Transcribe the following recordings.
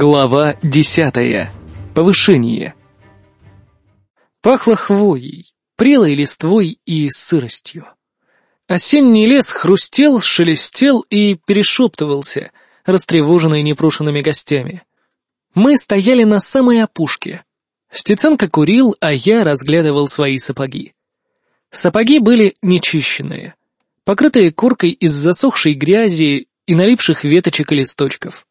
Глава десятая. Повышение. Пахло хвоей, прелой листвой и сыростью. Осенний лес хрустел, шелестел и перешептывался, растревоженный непрошенными гостями. Мы стояли на самой опушке. Стеценко курил, а я разглядывал свои сапоги. Сапоги были нечищенные, покрытые коркой из засохшей грязи и налипших веточек и листочков.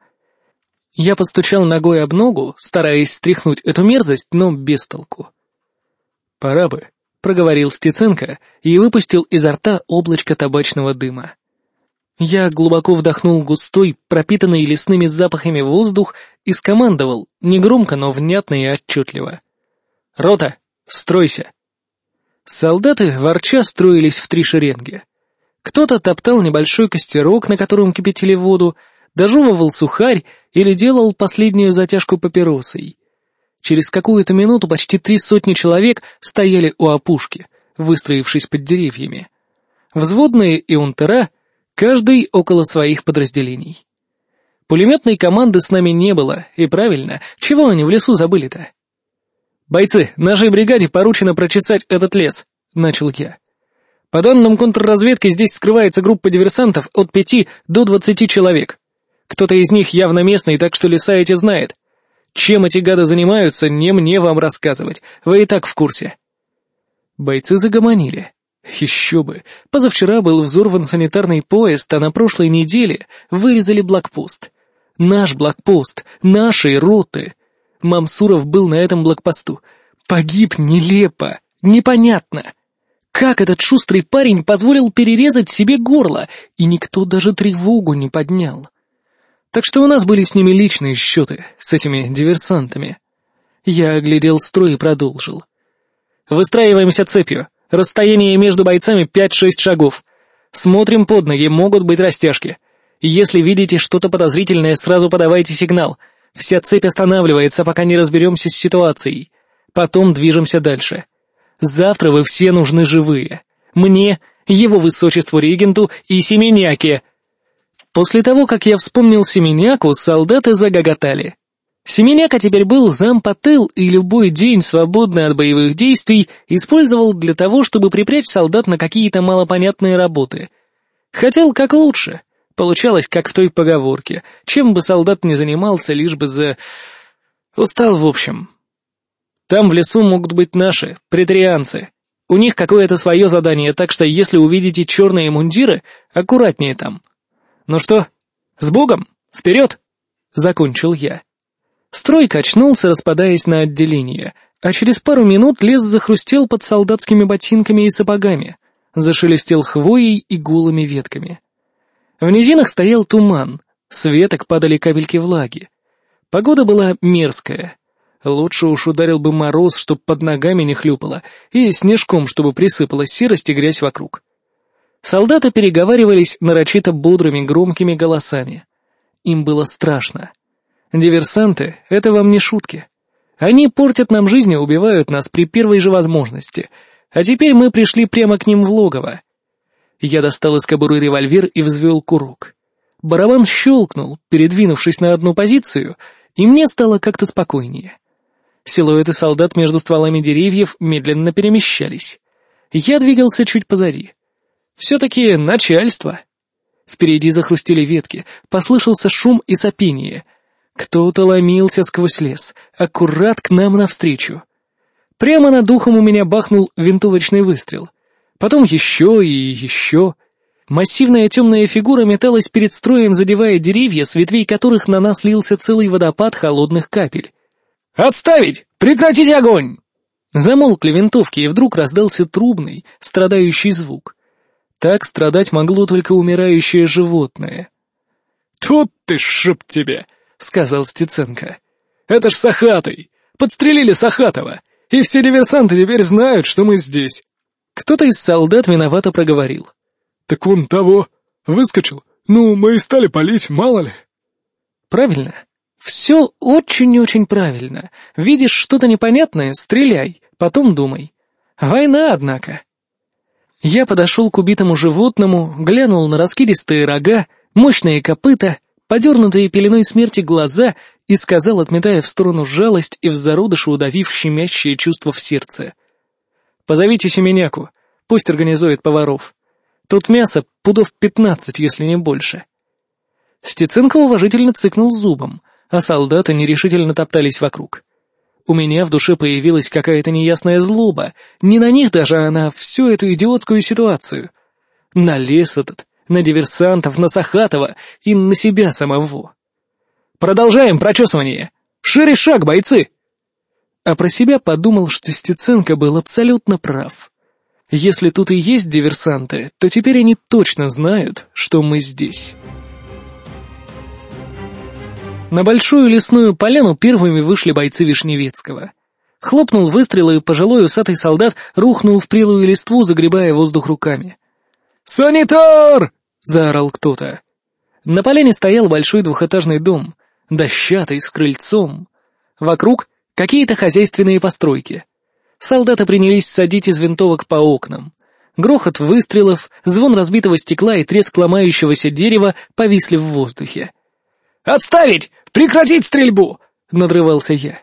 Я постучал ногой об ногу, стараясь стряхнуть эту мерзость, но без толку. «Пора бы», — проговорил Стеценко и выпустил изо рта облачко табачного дыма. Я глубоко вдохнул густой, пропитанный лесными запахами воздух и скомандовал, негромко, но внятно и отчетливо. «Рота, стройся!» Солдаты, ворча, строились в три шеренги. Кто-то топтал небольшой костерок, на котором кипятили воду, дожевывал сухарь или делал последнюю затяжку папиросой. Через какую-то минуту почти три сотни человек стояли у опушки, выстроившись под деревьями. Взводные и унтера, каждый около своих подразделений. Пулеметной команды с нами не было, и правильно, чего они в лесу забыли-то? «Бойцы, нашей бригаде поручено прочесать этот лес», — начал я. «По данным контрразведки, здесь скрывается группа диверсантов от пяти до двадцати человек. Кто-то из них явно местный, так что леса эти знает. Чем эти гады занимаются, не мне вам рассказывать, вы и так в курсе». Бойцы загомонили. Еще бы. Позавчера был взорван санитарный поезд, а на прошлой неделе вырезали блокпост. Наш блокпост, нашей роты. Мамсуров был на этом блокпосту. Погиб нелепо, непонятно. Как этот шустрый парень позволил перерезать себе горло, и никто даже тревогу не поднял. Так что у нас были с ними личные счеты, с этими диверсантами. Я оглядел строй и продолжил. Выстраиваемся цепью. Расстояние между бойцами пять-шесть шагов. Смотрим под ноги, могут быть растяжки. Если видите что-то подозрительное, сразу подавайте сигнал. Вся цепь останавливается, пока не разберемся с ситуацией. Потом движемся дальше. Завтра вы все нужны живые. Мне, его высочеству регенту и Семеняке — После того, как я вспомнил Семеняку, солдаты загоготали. Семеняка теперь был зампотел и любой день, свободный от боевых действий, использовал для того, чтобы припрячь солдат на какие-то малопонятные работы. Хотел как лучше. Получалось, как в той поговорке. Чем бы солдат ни занимался, лишь бы за... Устал, в общем. Там в лесу могут быть наши, претарианцы. У них какое-то свое задание, так что если увидите черные мундиры, аккуратнее там. «Ну что, с Богом? Вперед!» — закончил я. Строй качнулся, распадаясь на отделение, а через пару минут лес захрустел под солдатскими ботинками и сапогами, зашелестел хвоей и голыми ветками. В низинах стоял туман, с веток падали капельки влаги. Погода была мерзкая. Лучше уж ударил бы мороз, чтоб под ногами не хлюпало, и снежком, чтобы присыпалась серость и грязь вокруг. Солдаты переговаривались нарочито бодрыми громкими голосами. Им было страшно. Диверсанты — это вам не шутки. Они портят нам жизнь и убивают нас при первой же возможности. А теперь мы пришли прямо к ним в логово. Я достал из кобуры револьвер и взвел курок. Барабан щелкнул, передвинувшись на одну позицию, и мне стало как-то спокойнее. Силуэты солдат между стволами деревьев медленно перемещались. Я двигался чуть позади. Все-таки начальство. Впереди захрустили ветки, послышался шум и сопение. Кто-то ломился сквозь лес, аккурат к нам навстречу. Прямо над духом у меня бахнул винтовочный выстрел. Потом еще и еще. Массивная темная фигура металась перед строем, задевая деревья, с ветвей которых на нас лился целый водопад холодных капель. «Отставить! Прекратите огонь!» Замолкли винтовки, и вдруг раздался трубный, страдающий звук. Так страдать могло только умирающее животное. «Тут ты, шип тебе!» — сказал Стеценко. «Это ж Сахатый! Подстрелили Сахатова! И все диверсанты теперь знают, что мы здесь!» Кто-то из солдат виновато проговорил. «Так вон того! Выскочил! Ну, мы и стали палить, мало ли!» «Правильно. Все очень-очень правильно. Видишь что-то непонятное — стреляй, потом думай. Война, однако!» Я подошел к убитому животному, глянул на раскидистые рога, мощные копыта, подернутые пеленой смерти глаза и сказал, отметая в сторону жалость и в зародыше удавив щемящее чувство в сердце. «Позовите Семеняку, пусть организует поваров. Тут мясо пудов пятнадцать, если не больше». Стеценко уважительно цыкнул зубом, а солдаты нерешительно топтались вокруг. У меня в душе появилась какая-то неясная злоба, не на них даже, а на всю эту идиотскую ситуацию. На лес этот, на диверсантов, на Сахатова и на себя самого. «Продолжаем прочесывание! Шире шаг, бойцы!» А про себя подумал, что Стеценко был абсолютно прав. Если тут и есть диверсанты, то теперь они точно знают, что мы здесь. На большую лесную поляну первыми вышли бойцы Вишневецкого. Хлопнул выстрел, и пожилой усатый солдат рухнул в прелую листву, загребая воздух руками. «Санитар!» — заорал кто-то. На поляне стоял большой двухэтажный дом, дощатый, с крыльцом. Вокруг какие-то хозяйственные постройки. Солдаты принялись садить из винтовок по окнам. Грохот выстрелов, звон разбитого стекла и треск ломающегося дерева повисли в воздухе. «Отставить! Прекратить стрельбу!» — надрывался я.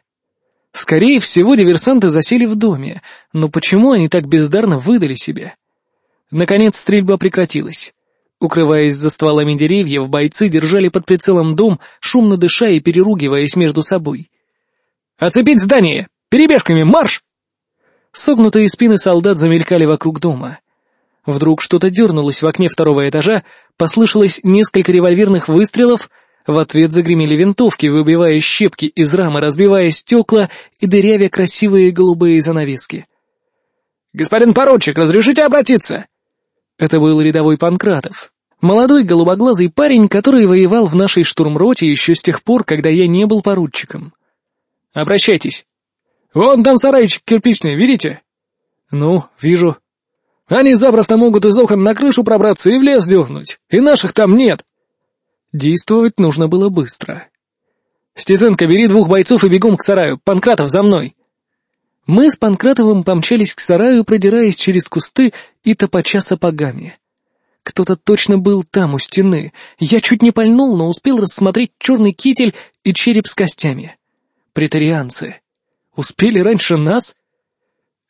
Скорее всего, диверсанты засели в доме, но почему они так бездарно выдали себя? Наконец стрельба прекратилась. Укрываясь за стволами деревьев, бойцы держали под прицелом дом, шумно дыша и переругиваясь между собой. «Оцепить здание! Перебежками марш!» Согнутые спины солдат замелькали вокруг дома. Вдруг что-то дернулось в окне второго этажа, послышалось несколько револьверных выстрелов — в ответ загремели винтовки, выбивая щепки из рамы, разбивая стекла и дырявя красивые голубые занавески. «Господин поручик, разрешите обратиться?» Это был рядовой Панкратов. Молодой голубоглазый парень, который воевал в нашей штурмроте еще с тех пор, когда я не был поручиком. «Обращайтесь. Вон там сарайчик кирпичный, видите?» «Ну, вижу». «Они запросто могут из окон на крышу пробраться и в лес дернуть, и наших там нет». Действовать нужно было быстро. «Стеценко, бери двух бойцов и бегом к сараю. Панкратов, за мной!» Мы с Панкратовым помчались к сараю, продираясь через кусты и топача сапогами. Кто-то точно был там, у стены. Я чуть не пальнул, но успел рассмотреть черный китель и череп с костями. Претарианцы. Успели раньше нас?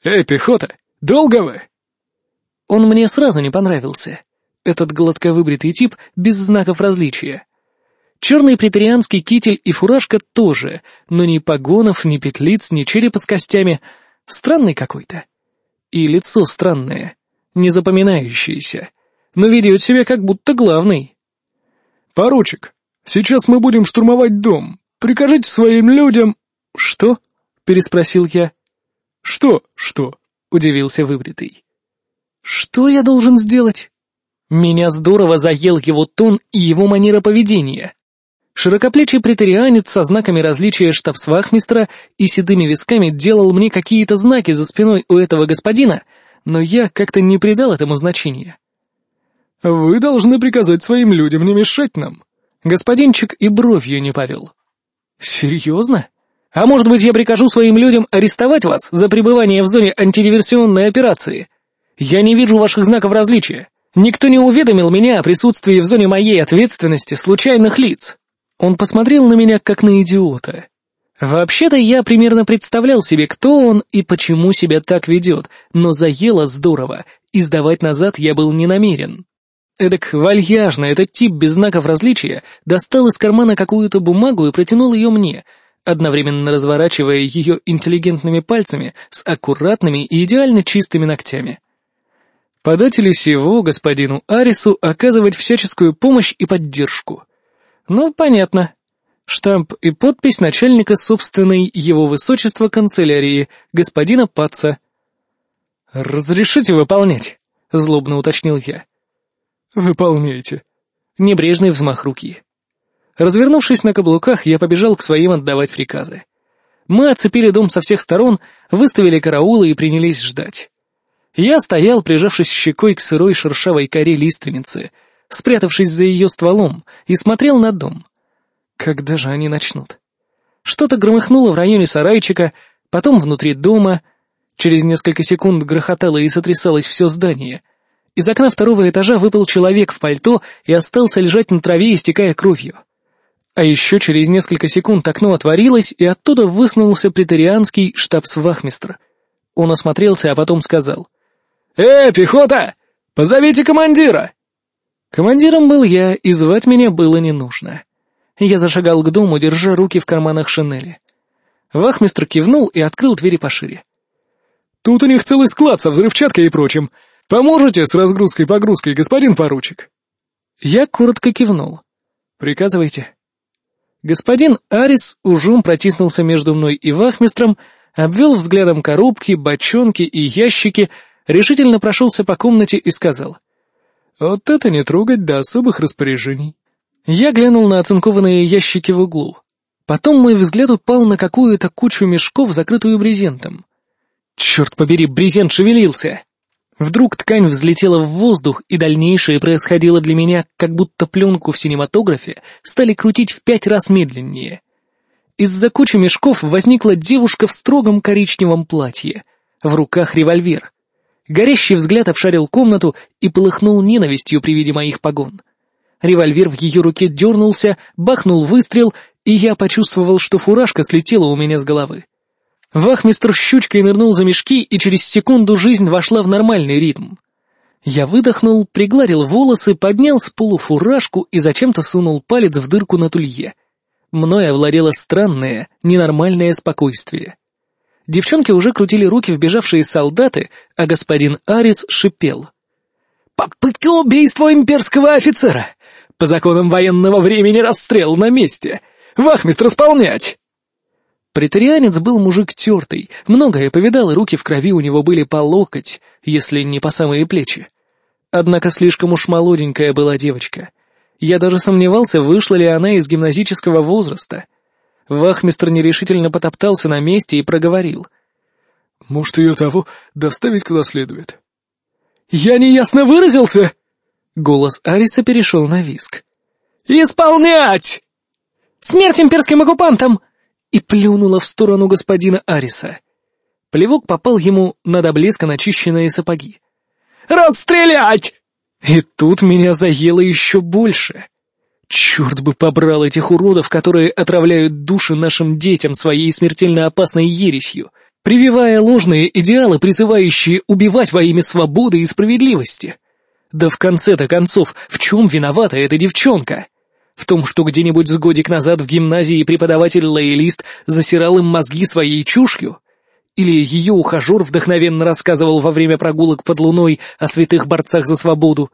«Эй, пехота, долго вы?» Он мне сразу не понравился этот гладко выбритый тип без знаков различия. Черный претарианский китель и фуражка тоже, но ни погонов, ни петлиц, ни черепа с костями. Странный какой-то. И лицо странное, незапоминающееся, но ведет себя как будто главный. «Поручик, сейчас мы будем штурмовать дом. Прикажите своим людям...» «Что?» — переспросил я. «Что, что?» — удивился выбритый. «Что я должен сделать?» Меня здорово заел его тон и его манера поведения. Широкоплечий претарианец со знаками различия штабсвахмистра и седыми висками делал мне какие-то знаки за спиной у этого господина, но я как-то не придал этому значения. «Вы должны приказать своим людям не мешать нам». Господинчик и бровью не повел. «Серьезно? А может быть, я прикажу своим людям арестовать вас за пребывание в зоне антидиверсионной операции? Я не вижу ваших знаков различия. Никто не уведомил меня о присутствии в зоне моей ответственности случайных лиц. Он посмотрел на меня как на идиота. Вообще-то я примерно представлял себе, кто он и почему себя так ведет, но заело здорово, и сдавать назад я был не намерен. Эдак вальяжно этот тип без знаков различия достал из кармана какую-то бумагу и протянул ее мне, одновременно разворачивая ее интеллигентными пальцами с аккуратными и идеально чистыми ногтями. Подателю сего, господину Арису, оказывать всяческую помощь и поддержку. Ну, понятно. Штамп и подпись начальника собственной его высочества канцелярии, господина Паца. «Разрешите выполнять?» — злобно уточнил я. «Выполняйте». Небрежный взмах руки. Развернувшись на каблуках, я побежал к своим отдавать приказы. Мы оцепили дом со всех сторон, выставили караулы и принялись ждать. Я стоял, прижавшись щекой к сырой шершавой коре лиственницы, спрятавшись за ее стволом, и смотрел на дом. Когда же они начнут? Что-то громыхнуло в районе сарайчика, потом внутри дома. Через несколько секунд грохотало и сотрясалось все здание. Из окна второго этажа выпал человек в пальто и остался лежать на траве, истекая кровью. А еще через несколько секунд окно отворилось, и оттуда высунулся претарианский штабс-вахмистр. Он осмотрелся, а потом сказал. «Э, пехота! Позовите командира!» Командиром был я, и звать меня было не нужно. Я зашагал к дому, держа руки в карманах шинели. Вахмистр кивнул и открыл двери пошире. «Тут у них целый склад со взрывчаткой и прочим. Поможете с разгрузкой-погрузкой, господин поручик?» Я коротко кивнул. «Приказывайте». Господин Арис ужом протиснулся между мной и вахмистром, обвел взглядом коробки, бочонки и ящики, решительно прошелся по комнате и сказал. «Вот это не трогать до особых распоряжений». Я глянул на оцинкованные ящики в углу. Потом мой взгляд упал на какую-то кучу мешков, закрытую брезентом. Черт побери, брезент шевелился! Вдруг ткань взлетела в воздух, и дальнейшее происходило для меня, как будто пленку в синематографе стали крутить в пять раз медленнее. Из-за кучи мешков возникла девушка в строгом коричневом платье, в руках револьвер. Горящий взгляд обшарил комнату и полыхнул ненавистью при виде моих погон. Револьвер в ее руке дернулся, бахнул выстрел, и я почувствовал, что фуражка слетела у меня с головы. Вахмистр щучкой нырнул за мешки, и через секунду жизнь вошла в нормальный ритм. Я выдохнул, пригладил волосы, поднял с полу фуражку и зачем-то сунул палец в дырку на тулье. Мною овладело странное, ненормальное спокойствие. Девчонки уже крутили руки вбежавшие солдаты, а господин Арис шипел. «Попытка убийства имперского офицера! По законам военного времени расстрел на месте! Вахмистр исполнять!» Претарианец был мужик тертый, многое повидал, и руки в крови у него были по локоть, если не по самые плечи. Однако слишком уж молоденькая была девочка. Я даже сомневался, вышла ли она из гимназического возраста. Вахмистр нерешительно потоптался на месте и проговорил. «Может, ее того доставить куда следует?» «Я неясно выразился!» Голос Ариса перешел на виск. «Исполнять!» «Смерть имперским оккупантам!» и плюнула в сторону господина Ариса. Плевок попал ему на до блеска начищенные сапоги. «Расстрелять!» И тут меня заело еще больше. Черт бы побрал этих уродов, которые отравляют души нашим детям своей смертельно опасной ересью, прививая ложные идеалы, призывающие убивать во имя свободы и справедливости. Да в конце-то концов, в чем виновата эта девчонка? В том, что где-нибудь с годик назад в гимназии преподаватель Лейлист засирал им мозги своей чушью? Или ее ухажер вдохновенно рассказывал во время прогулок под луной о святых борцах за свободу?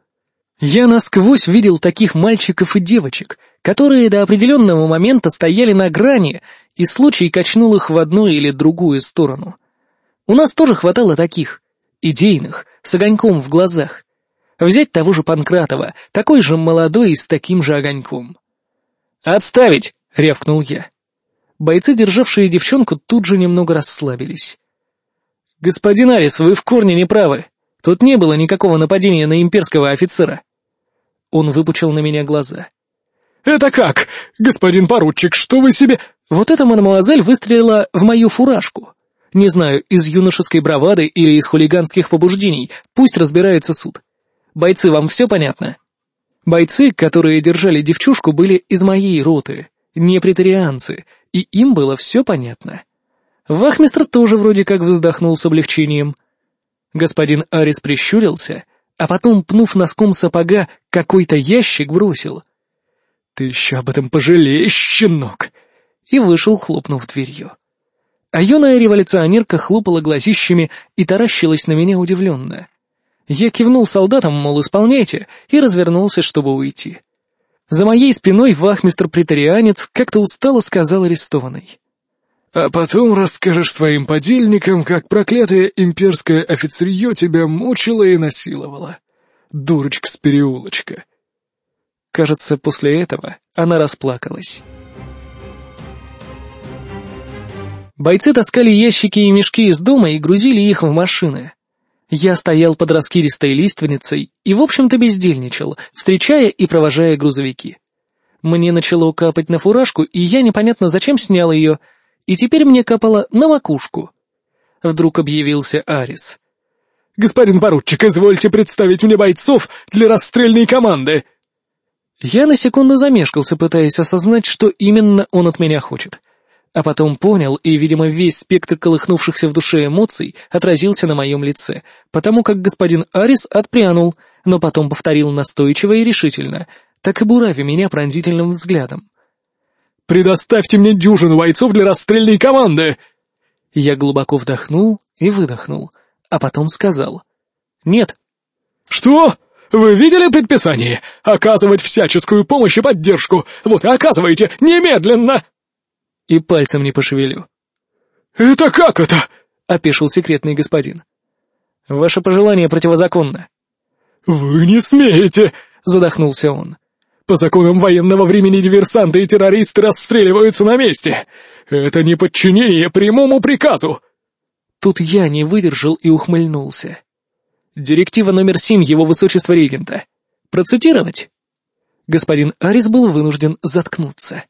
Я насквозь видел таких мальчиков и девочек, которые до определенного момента стояли на грани, и случай качнул их в одну или другую сторону. У нас тоже хватало таких, идейных, с огоньком в глазах. Взять того же Панкратова, такой же молодой и с таким же огоньком. «Отставить!» — рявкнул я. Бойцы, державшие девчонку, тут же немного расслабились. «Господин Арис, вы в корне не правы. Тут не было никакого нападения на имперского офицера». Он выпучил на меня глаза. «Это как? Господин поручик, что вы себе...» Вот эта мадемуазель выстрелила в мою фуражку. Не знаю, из юношеской бравады или из хулиганских побуждений, пусть разбирается суд. Бойцы, вам все понятно?» Бойцы, которые держали девчушку, были из моей роты, не претарианцы, и им было все понятно. Вахмистр тоже вроде как вздохнул с облегчением. Господин Арис прищурился, а потом, пнув носком сапога, какой-то ящик бросил. «Ты еще об этом пожалеешь, щенок!» и вышел, хлопнув дверью. А юная революционерка хлопала глазищами и таращилась на меня удивленно. Я кивнул солдатам, мол, исполняйте, и развернулся, чтобы уйти. За моей спиной вахмистр-притарианец как-то устало сказал арестованный. «А потом расскажешь своим подельникам, как проклятое имперское офицерье тебя мучило и насиловало. Дурочка с переулочка». Кажется, после этого она расплакалась. Бойцы таскали ящики и мешки из дома и грузили их в машины. Я стоял под раскиристой лиственницей и, в общем-то, бездельничал, встречая и провожая грузовики. Мне начало капать на фуражку, и я непонятно зачем снял ее, и теперь мне капало на макушку. Вдруг объявился Арис. «Господин поручик, извольте представить мне бойцов для расстрельной команды!» Я на секунду замешкался, пытаясь осознать, что именно он от меня хочет. А потом понял, и, видимо, весь спектр колыхнувшихся в душе эмоций отразился на моем лице, потому как господин Арис отпрянул, но потом повторил настойчиво и решительно, так и бурави меня пронзительным взглядом. «Предоставьте мне дюжину бойцов для расстрельной команды!» Я глубоко вдохнул и выдохнул, а потом сказал. «Нет». «Что? Вы видели предписание? Оказывать всяческую помощь и поддержку! Вот и оказывайте! Немедленно!» И пальцем не пошевелю. «Это как это?» — опешил секретный господин. «Ваше пожелание противозаконно». «Вы не смеете!» — задохнулся он. «По законам военного времени диверсанты и террористы расстреливаются на месте! Это не подчинение прямому приказу!» Тут я не выдержал и ухмыльнулся. Директива номер семь его высочества регента. Процитировать? Господин Арис был вынужден заткнуться.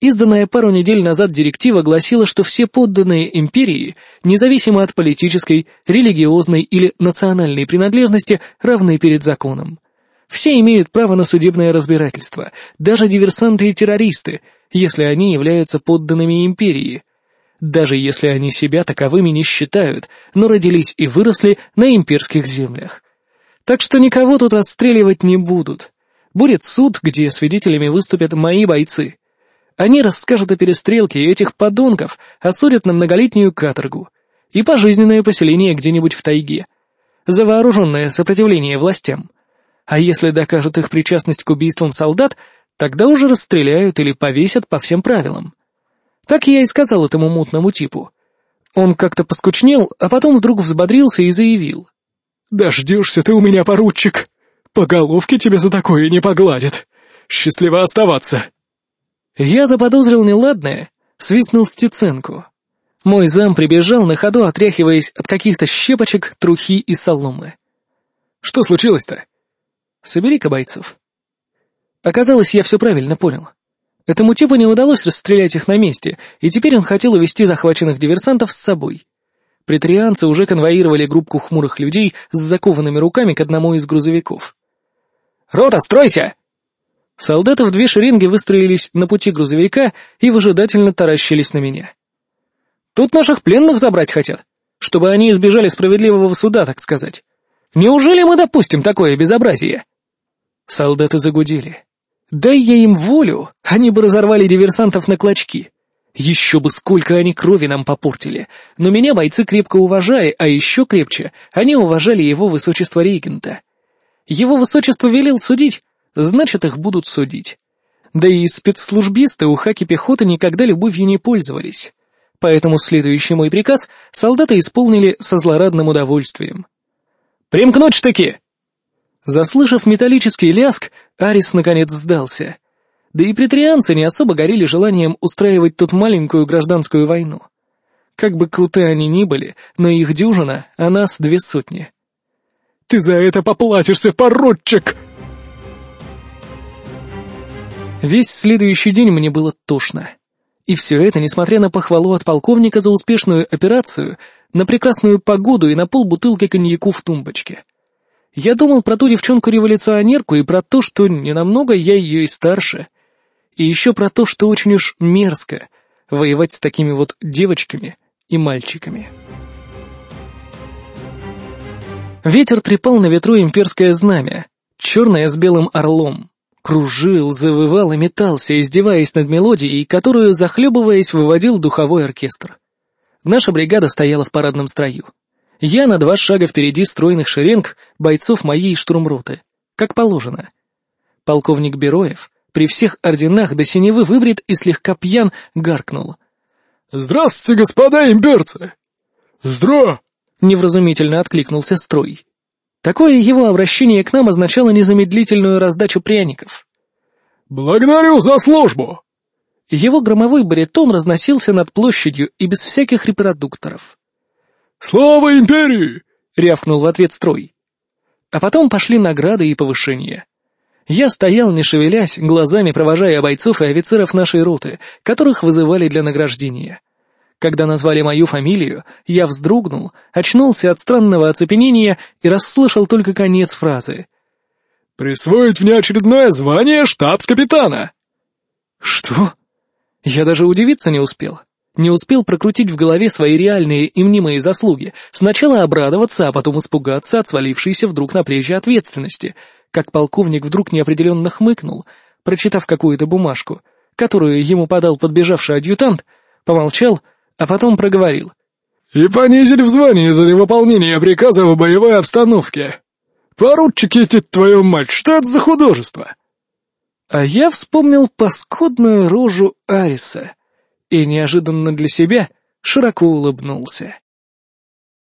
Изданная пару недель назад директива гласила, что все подданные империи, независимо от политической, религиозной или национальной принадлежности, равны перед законом. Все имеют право на судебное разбирательство, даже диверсанты и террористы, если они являются подданными империи, даже если они себя таковыми не считают, но родились и выросли на имперских землях. Так что никого тут расстреливать не будут. Будет суд, где свидетелями выступят мои бойцы. Они расскажут о перестрелке этих подонков, осудят на многолетнюю каторгу и пожизненное поселение где-нибудь в тайге. За вооруженное сопротивление властям. А если докажут их причастность к убийствам солдат, тогда уже расстреляют или повесят по всем правилам. Так я и сказал этому мутному типу. Он как-то поскучнел, а потом вдруг взбодрился и заявил. «Дождешься ты у меня, поручик! По головке тебе за такое не погладят! Счастливо оставаться!» Я заподозрил неладное, свистнул Стеценку. Мой зам прибежал на ходу, отряхиваясь от каких-то щепочек, трухи и соломы. «Что случилось-то?» «Собери-ка бойцов». Оказалось, я все правильно понял. Этому типу не удалось расстрелять их на месте, и теперь он хотел увести захваченных диверсантов с собой. Притрианцы уже конвоировали группку хмурых людей с закованными руками к одному из грузовиков. «Рота, стройся!» Солдаты в две шеренги выстроились на пути грузовика и выжидательно таращились на меня. «Тут наших пленных забрать хотят, чтобы они избежали справедливого суда, так сказать. Неужели мы допустим такое безобразие?» Солдаты загудели. Дай я им волю, они бы разорвали диверсантов на клочки. Еще бы сколько они крови нам попортили. Но меня бойцы крепко уважали, а еще крепче они уважали его высочество регента. Его высочество велел судить, значит, их будут судить. Да и спецслужбисты у хаки пехоты никогда любовью не пользовались. Поэтому следующий мой приказ солдаты исполнили со злорадным удовольствием. «Примкнуть штыки!» Заслышав металлический ляск, Арис наконец сдался. Да и претрианцы не особо горели желанием устраивать тут маленькую гражданскую войну. Как бы крутые они ни были, но их дюжина, а нас две сотни. «Ты за это поплатишься, поручик!» Весь следующий день мне было тошно. И все это, несмотря на похвалу от полковника за успешную операцию, на прекрасную погоду и на полбутылки коньяку в тумбочке. Я думал про ту девчонку-революционерку и про то, что ненамного я ее и старше. И еще про то, что очень уж мерзко воевать с такими вот девочками и мальчиками. Ветер трепал на ветру имперское знамя, черное с белым орлом. Кружил, завывал и метался, издеваясь над мелодией, которую, захлебываясь, выводил духовой оркестр. Наша бригада стояла в парадном строю. Я на два шага впереди стройных шеренг бойцов моей штурмроты, как положено. Полковник Бероев при всех орденах до синевы выбрит и слегка пьян гаркнул. «Здравствуйте, господа имперцы!» «Здра!» — невразумительно откликнулся строй. Такое его обращение к нам означало незамедлительную раздачу пряников. «Благодарю за службу!» Его громовой баритон разносился над площадью и без всяких репродукторов. «Слава империи!» — рявкнул в ответ строй. А потом пошли награды и повышения. Я стоял, не шевелясь, глазами провожая бойцов и офицеров нашей роты, которых вызывали для награждения. Когда назвали мою фамилию, я вздрогнул, очнулся от странного оцепенения и расслышал только конец фразы. Присвоить внеочередное звание штабс-капитана!» «Что?» Я даже удивиться не успел. Не успел прокрутить в голове свои реальные и мнимые заслуги, сначала обрадоваться, а потом испугаться от свалившейся вдруг на плечи ответственности, как полковник вдруг неопределенно хмыкнул, прочитав какую-то бумажку, которую ему подал подбежавший адъютант, помолчал, а потом проговорил. «И понизили в звании за невыполнение приказа в боевой обстановке. Поручики эти, твою мать, что это за художество?» А я вспомнил паскудную рожу Ариса — и неожиданно для себя широко улыбнулся.